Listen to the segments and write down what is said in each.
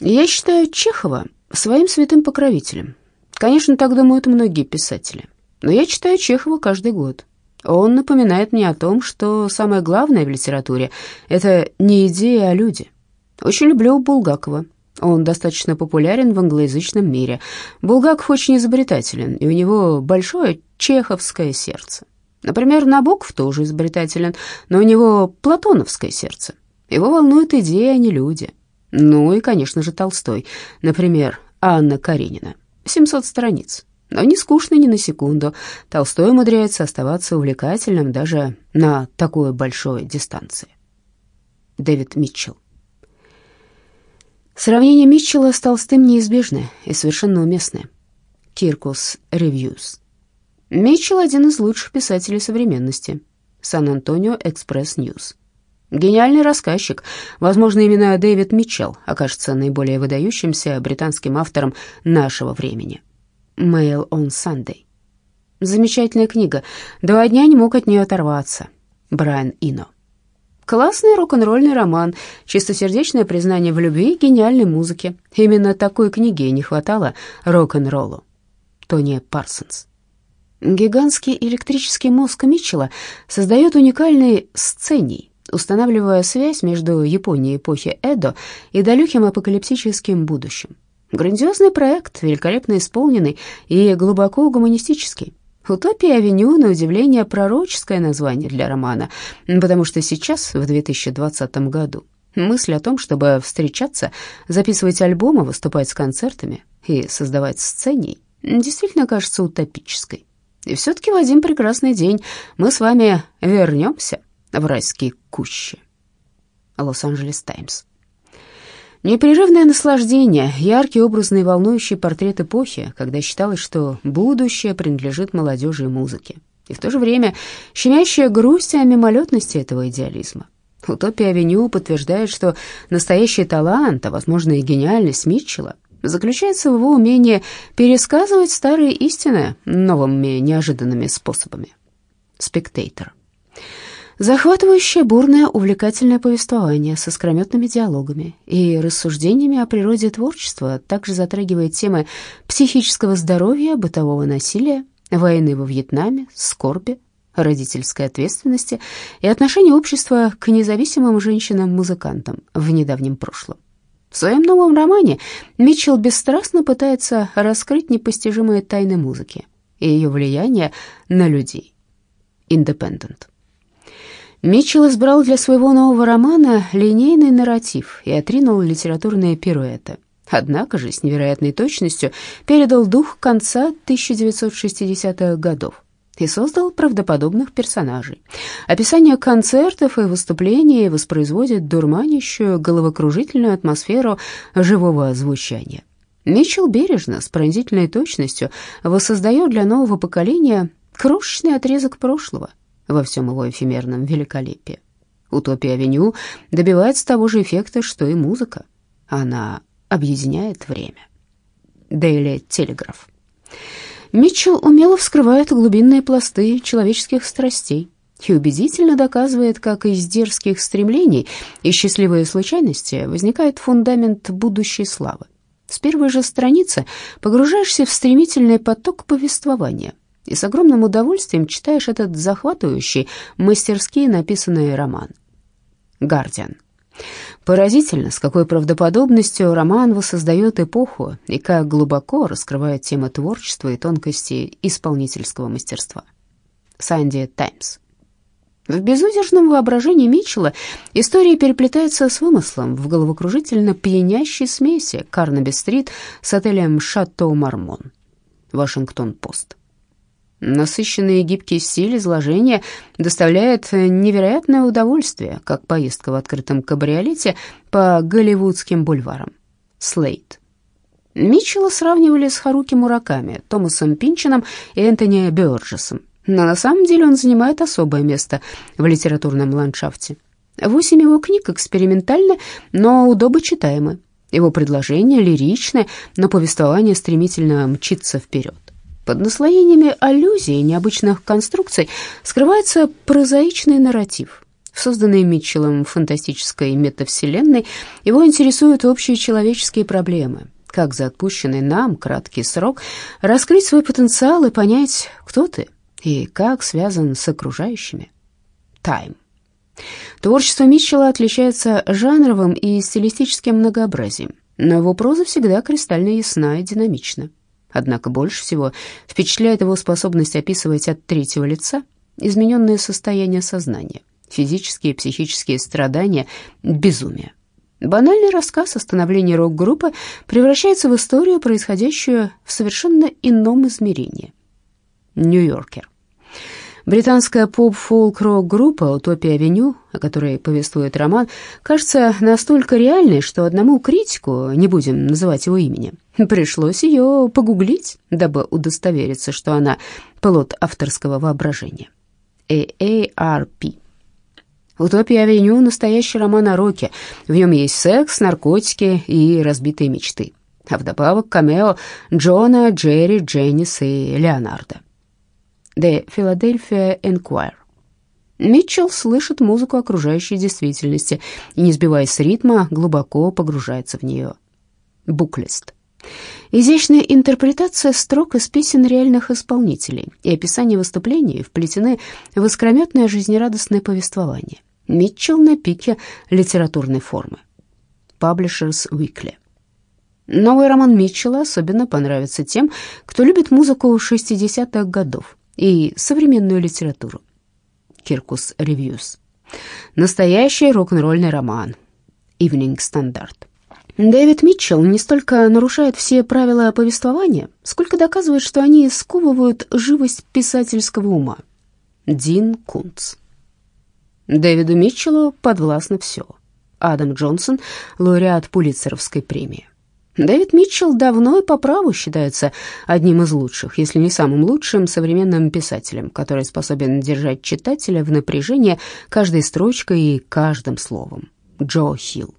Я считаю Чехова своим святым покровителем. Конечно, так думают многие писатели. Но я читаю Чехова каждый год. Он напоминает мне о том, что самое главное в литературе — это не идеи, а люди. Очень люблю Булгакова. Он достаточно популярен в англоязычном мире. Булгаков очень изобретателен, и у него большое чеховское сердце. Например, Набоков тоже изобретателен, но у него платоновское сердце. Его волнуют идеи, а не люди. Ну и, конечно же, Толстой. Например, Анна Каренина. 700 страниц. Но не скучно ни на секунду. Толстой умудряется оставаться увлекательным даже на такой большой дистанции. Дэвид Митчелл. Сравнение Митчелла с Толстым неизбежное и совершенно уместное. Киркус Ревьюз. Митчелл – один из лучших писателей современности. San Antonio Express-News. Гениальный рассказчик. Возможно, именно Дэвид Митчелл окажется наиболее выдающимся британским автором нашего времени. Mail on Sunday. Замечательная книга. Два дня не мог от нее оторваться. Брайан Ино. Классный рок-н-ролльный роман, чистосердечное признание в любви и гениальной музыке. Именно такой книги не хватало рок-н-роллу. Тони Парсонс. Гигантский электрический мозг Митчелла создает уникальный сцений, устанавливая связь между Японией эпохи Эдо и далеким апокалиптическим будущим. Грандиозный проект, великолепно исполненный и глубоко гуманистический. «Утопия-авеню» на удивление пророческое название для романа, потому что сейчас, в 2020 году, мысль о том, чтобы встречаться, записывать альбомы, выступать с концертами и создавать сцений, действительно кажется утопической. И все-таки в один прекрасный день мы с вами вернемся в райские кущи. Лос-Анджелес Таймс. Непрерывное наслаждение, яркий, образный, волнующий портрет эпохи, когда считалось, что будущее принадлежит молодежи и музыке. И в то же время щемящая грусть о мимолетности этого идеализма. Утопия Авеню подтверждает, что настоящий талант, а, возможно, и гениальность Митчелла заключается в его умении пересказывать старые истины новыми неожиданными способами. Спектейтор. Захватывающее, бурное, увлекательное повествование со скрометными диалогами и рассуждениями о природе творчества также затрагивает темы психического здоровья, бытового насилия, войны во Вьетнаме, скорби, родительской ответственности и отношения общества к независимым женщинам-музыкантам в недавнем прошлом. В своем новом романе Митчелл бесстрастно пытается раскрыть непостижимые тайны музыки и ее влияние на людей. Индепендент. Митчелл избрал для своего нового романа линейный нарратив и отринул литературные пируэты. Однако же с невероятной точностью передал дух конца 1960-х годов и создал правдоподобных персонажей. Описание концертов и выступлений воспроизводит дурманящую головокружительную атмосферу живого звучания. Митчелл бережно, с пронзительной точностью воссоздает для нового поколения крошечный отрезок прошлого, во всем его эфемерном великолепии. «Утопия-авеню» добивается того же эффекта, что и музыка. Она объединяет время. Дейли Телеграф. Митчелл умело вскрывает глубинные пласты человеческих страстей и убедительно доказывает, как из дерзких стремлений и счастливой случайности возникает фундамент будущей славы. С первой же страницы погружаешься в стремительный поток повествования – и с огромным удовольствием читаешь этот захватывающий, мастерски написанный роман. «Гардиан». Поразительно, с какой правдоподобностью роман воссоздает эпоху и как глубоко раскрывает темы творчества и тонкости исполнительского мастерства. Санди Таймс. В безудержном воображении Митчелла история переплетается с вымыслом в головокружительно пьянящей смеси Карнаби-стрит с отелем «Шато Мармон». Вашингтон-Пост. Насыщенный и гибкий стиль изложения доставляет невероятное удовольствие, как поездка в открытом кабриолете по голливудским бульварам. Слейт. Митчелла сравнивали с Харуки Мураками, Томасом Пинчином и Энтони Бёрджесом, но на самом деле он занимает особое место в литературном ландшафте. Восемь его книг экспериментальны, но удобочитаемы. Его предложения лиричны, но повествование стремительно мчится вперед. Под наслоениями аллюзий и необычных конструкций скрывается прозаичный нарратив. В созданной Митчеллом фантастической метавселенной его интересуют общие человеческие проблемы. Как за отпущенный нам краткий срок раскрыть свой потенциал и понять, кто ты и как связан с окружающими. Тайм. Творчество Митчелла отличается жанровым и стилистическим многообразием, но его проза всегда кристально ясна и динамична. Однако больше всего впечатляет его способность описывать от третьего лица измененные состояния сознания, физические и психические страдания, безумие. Банальный рассказ о становлении рок-группы превращается в историю, происходящую в совершенно ином измерении. Нью-Йоркер. Британская поп-фолк-рок-группа «Утопия-авеню», о которой повествует роман, кажется настолько реальной, что одному критику, не будем называть его имени, пришлось ее погуглить, дабы удостовериться, что она плод авторского воображения. AARP. «Утопия-авеню» — настоящий роман о роке. В нем есть секс, наркотики и разбитые мечты. А вдобавок камео Джона, Джерри, Дженнис и Леонардо. The Philadelphia Enquirer. Митчелл слышит музыку окружающей действительности и, не сбиваясь с ритма, глубоко погружается в нее. Буклист. Изящная интерпретация строк из песен реальных исполнителей и описание выступлений вплетены в искрометное жизнерадостное повествование. Митчелл на пике литературной формы. Publishers Weekly. Новый роман Митчелла особенно понравится тем, кто любит музыку 60-х годов и современную литературу. Kirkus Reviews. Настоящий рок-н-ролльный роман. Evening Standard. Дэвид Митчелл не столько нарушает все правила повествования, сколько доказывает, что они сковывают живость писательского ума. Дин Кунц. Дэвиду Митчеллу подвластно все. Адам Джонсон, лауреат Пулитцеровской премии. Дэвид Митчелл давно и по праву считается одним из лучших, если не самым лучшим современным писателем, который способен держать читателя в напряжении каждой строчкой и каждым словом. Джо Хилл.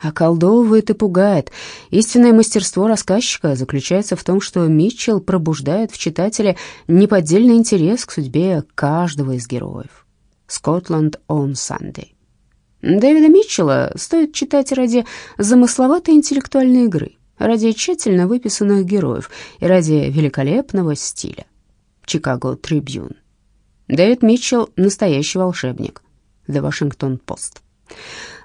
Околдовывает и пугает. Истинное мастерство рассказчика заключается в том, что Митчелл пробуждает в читателе неподдельный интерес к судьбе каждого из героев. Scotland on Sunday. Дэвида Митчелла стоит читать ради замысловатой интеллектуальной игры, ради тщательно выписанных героев и ради великолепного стиля. Чикаго Трибьюн. Дэвид Митчелл — настоящий волшебник. The Washington Post.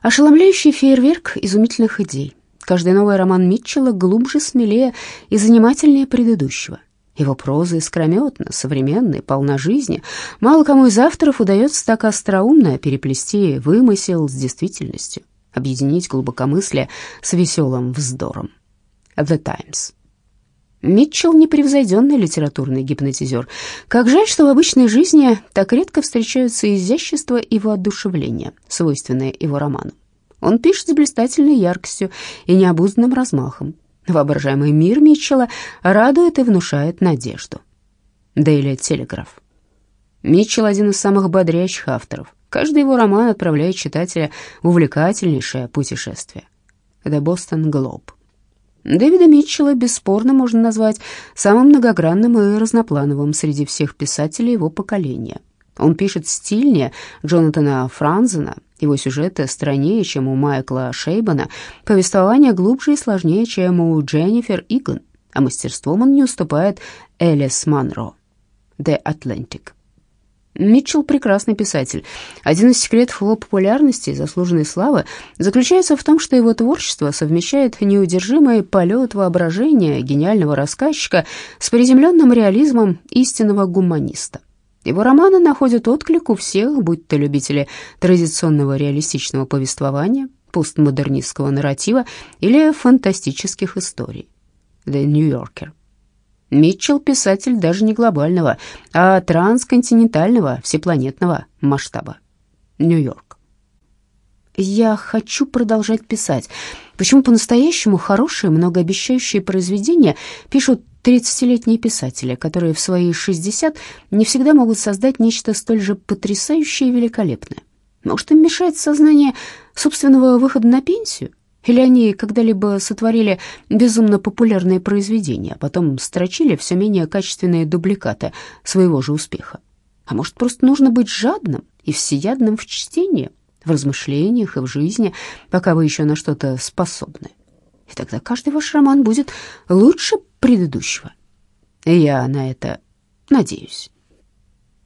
Ошеломляющий фейерверк изумительных идей. Каждый новый роман Митчелла глубже, смелее и занимательнее предыдущего. Его проза искрометна, современна и полна жизни. Мало кому из авторов удается так остроумно переплести вымысел с действительностью, объединить глубокомыслие с веселым вздором. The Times. Митчелл — непревзойденный литературный гипнотизер. Как жаль, что в обычной жизни так редко встречаются изящество и воодушевление, свойственные его роману. Он пишет с блистательной яркостью и необузданным размахом, Воображаемый мир Митчелла радует и внушает надежду. Дейли Телеграф. Митчелл один из самых бодрящих авторов. Каждый его роман отправляет читателя в увлекательнейшее путешествие. The Boston Globe. Дэвида Митчелла бесспорно можно назвать самым многогранным и разноплановым среди всех писателей его поколения. Он пишет стильнее Джонатана Франзена, его сюжеты страннее, чем у Майкла Шейбана, повествование глубже и сложнее, чем у Дженнифер Иган, а мастерством он не уступает Элис Манро. The Atlantic. Митчелл – прекрасный писатель. Один из секретов его популярности и заслуженной славы заключается в том, что его творчество совмещает неудержимый полет воображения гениального рассказчика с приземленным реализмом истинного гуманиста. Его романы находят отклик у всех, будь то любители традиционного реалистичного повествования, постмодернистского нарратива или фантастических историй. The New Yorker. Митчелл – писатель даже не глобального, а трансконтинентального, всепланетного масштаба. Нью-Йорк. Я хочу продолжать писать. Почему по-настоящему хорошие, многообещающие произведения пишут 30-летние писатели, которые в свои 60 не всегда могут создать нечто столь же потрясающее и великолепное. Может, им мешает сознание собственного выхода на пенсию? Или они когда-либо сотворили безумно популярные произведения, а потом строчили все менее качественные дубликаты своего же успеха? А может, просто нужно быть жадным и всеядным в чтении, в размышлениях и в жизни, пока вы еще на что-то способны. И тогда каждый ваш роман будет лучше предыдущего. Я на это надеюсь.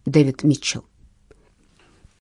Дэвид Митчелл